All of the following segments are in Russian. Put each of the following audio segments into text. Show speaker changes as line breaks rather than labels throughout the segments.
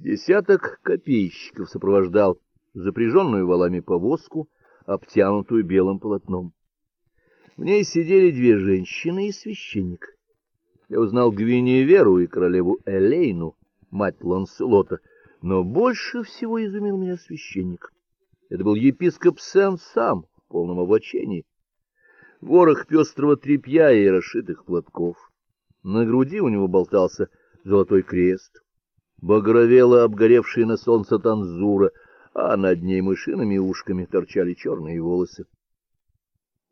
Десяток копейщиков сопровождал запряженную валами повозку, обтянутую белым полотном. В ней сидели две женщины и священник. Я узнал Гвиневеру и королеву Элейну, мать Ланселота, но больше всего изумил меня священник. Это был епископ Сен сам в полном облачении. Ворох пестрого тряпья и расшитых платков. На груди у него болтался золотой крест. Багровела обгоревшая на солнце танзура, а над ней мышиными ушками торчали черные волосы.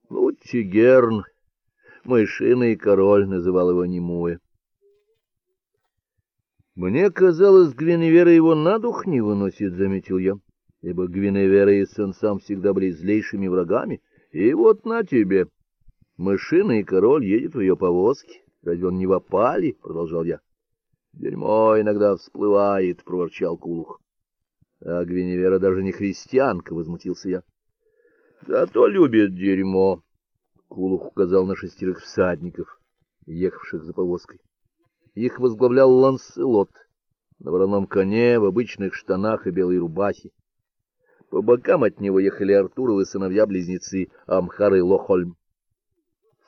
Лутигерн, мышиный король, называл его Немуэ. Мне казалось, Гвиневера его на дух не выносит, заметил я, ибо Гвиневера и Сенсам всегда были злейшими врагами. И вот на тебе. Мышиный король едет в ее повозке. Разве он не в опале? продолжал я. Дерьмо иногда всплывает, проворчал Кулух. А Гвиневера даже не христианка, возмутился я. Зато любит дерьмо. Кулух указал на шестерых всадников, ехавших за повозкой. Их возглавлял Ланселот на вороном коне, в обычных штанах и белой рубахе. По бокам от него ехали Артуровы сыновья-близнецы Амхар и Лохольм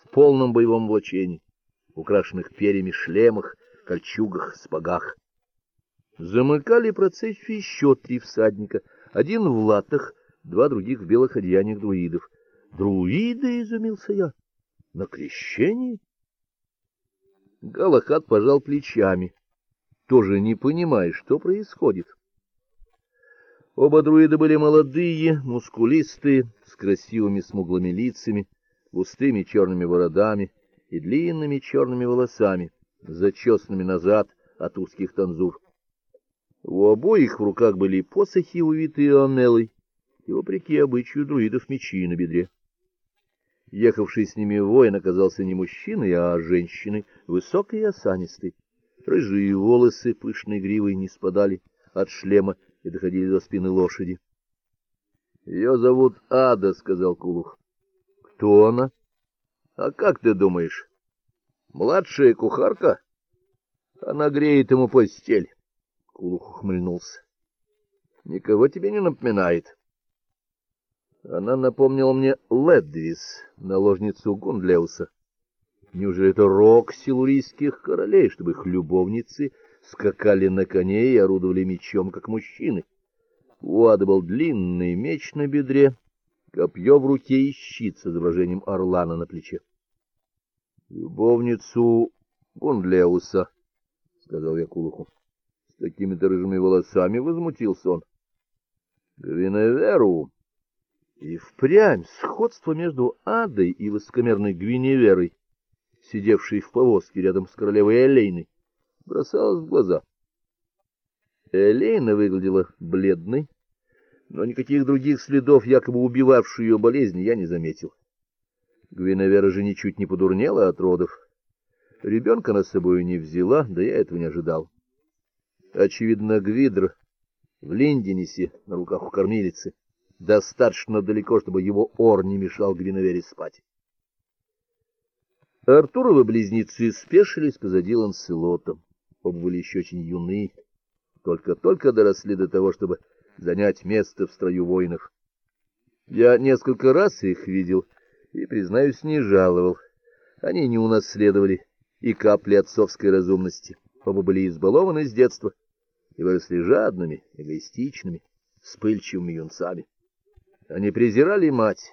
в полном боевом облачении, украшенных перьями шлемах, кольчугах, спагах. Замыкали процессию еще три всадника, один в латах, два других в белых одеяниях друидов. Друиды, изумился я. На крещении? Галахад пожал плечами, тоже не понимая, что происходит. Оба друида были молодые, мускулистые, с красивыми смуглыми лицами, густыми черными бородами и длинными черными волосами, зачесанными назад от узких танзур. У обоих в руках были посохи, увитые анелой, и, вопреки обычаю друидов, мечи на бедре. Ехавший с ними воин оказался не мужчиной, а женщиной, высокой и осанистой. Рыжие волосы пышной гривой не спадали от шлема и доходили до спины лошади. — Ее зовут Ада, — сказал Кулух. — Кто она? — А как ты думаешь? Младшая кухарка? Она греет ему постель. Кулух ухмыльнулся. — Никого тебе не напоминает? — она напомнила мне Ледвис, наложницу Гундлеуса. Неужели это рок силурийских королей, чтобы их любовницы скакали на коне и орудовали мечом, как мужчины? У Ады был длинный меч на бедре, копье в руке и щит с изображением орлана на плече. — Любовницу Гундлеуса, — сказал я Кулуху. С такими-то волосами возмутился он. — Гвиневеру и впрямь сходство между Адой и высокомерной Гвиневерой, сидевшей в повозке рядом с королевой Элейной, бросалось в глаза. Элейна выглядела бледной, но никаких других следов якобы убивавшей ее болезни я не заметил. Гвиневера же ничуть не подурнела от родов. Ребенка она с собой не взяла, да я этого не ожидал. Очевидно, Гвидр в Линденесе на руках у кормилицы достаточно далеко, чтобы его ор не мешал Гвиневере спать. Артуровы близнецы спешились позади Ланселота. Оба были еще очень юны, только-только доросли до того, чтобы занять место в строю воинов. Я несколько раз их видел и, признаюсь, не жаловал. Они не унаследовали и капли отцовской разумности. Оба были избалованы с детства и выросли жадными, эгоистичными, вспыльчивыми юнцами. Они презирали мать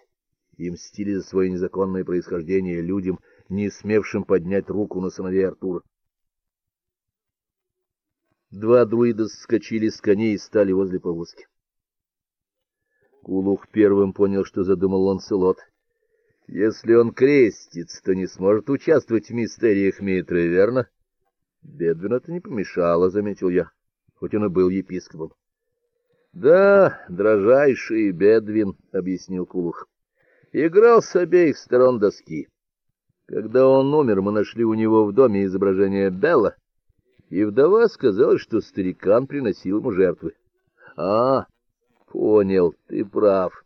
и мстили за свое незаконное происхождение людям, не смевшим поднять руку на сыновей Артура. Два друида скочили с коней и стали возле повозки. Кулух первым понял, что задумал Ланселот. Если он крестится, то не сможет участвовать в мистериях Митры, верно? Бедвину это не помешало, заметил я, хоть он и был епископом. Да, дрожайший Бедвин, объяснил Кулух. Играл с обеих сторон доски. Когда он умер, мы нашли у него в доме изображение Белла, и вдова сказала, что старикан приносил ему жертвы. А, понял, ты прав.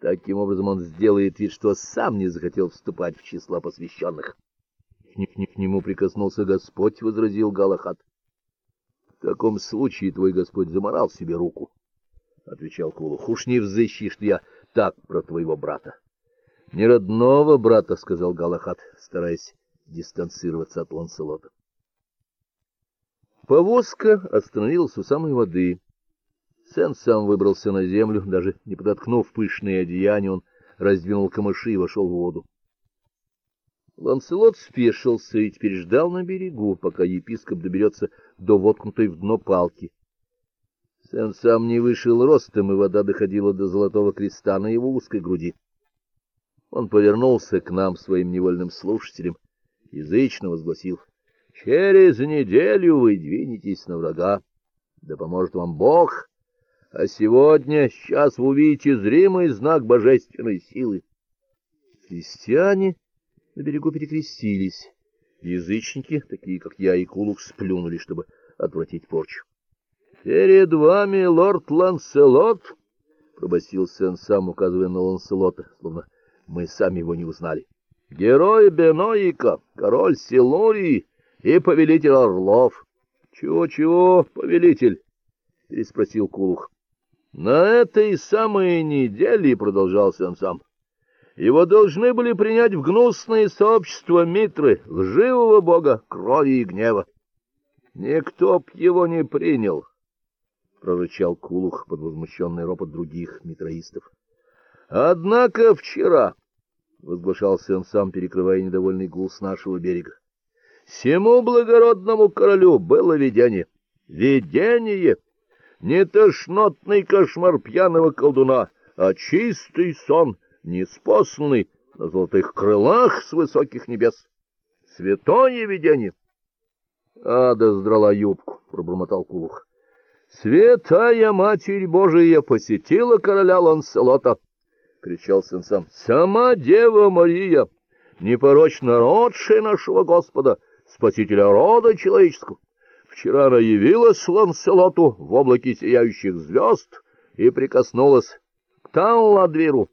Таким образом он сделает вид, что сам не захотел вступать в число посвященных. К, нему прикоснулся Господь, возразил Галахад. В таком случае твой Господь заморал себе руку, — отвечал Кулух. — Уж не взыщи, что я так про твоего брата. — Не родного брата, — сказал Галахат, стараясь дистанцироваться от Ланселота. Повозка остановилась у самой воды. Сен сам выбрался на землю, даже не подоткнув пышные одеяния, он раздвинул камыши и вошел в воду. Ланселот спешился и теперь ждал на берегу, пока епископ доберется до воткнутой в дно палки. Сен сам не вышел ростом, и вода доходила до золотого креста на его узкой груди. Он повернулся к нам, своим невольным слушателям, язычно возгласил. — Через неделю вы двинетесь на врага. Да поможет вам Бог. А сегодня, сейчас вы увидите зримый знак божественной силы. Христиане на берегу перекрестились. Язычники, такие как я и Кулук, сплюнули, чтобы отвратить порчу. — Перед вами лорд Ланселот, — пробасил Сен сам, указывая на Ланселота, словно мы сами его не узнали. — Герой Беноика, король Силурии и повелитель орлов. Чего, — Чего-чего, повелитель? — переспросил Кулух. — На этой самой неделе, — продолжал Сен сам, — его должны были принять в гнусное сообщество Митры, лживого бога крови и гнева. Никто б его не принял. —— прорычал Кулух под возмущенный ропот других митроистов. — Однако вчера, — возглашался он сам, перекрывая недовольный гул с нашего берега, — всему благородному королю было видение. Видение! Не тошнотный кошмар пьяного колдуна, а чистый сон, неспосланный на золотых крылах с высоких небес. Святое видение! — Ада сдрала юбку, — пробормотал Кулух. Святая Матерь Божия посетила короля Ланселота, — кричал сын сам. — Сама Дева Мария, непорочно родшая нашего Господа, спасителя рода человеческого. Вчера она явилась Ланселоту в облаке сияющих звезд и прикоснулась к Талладвиру,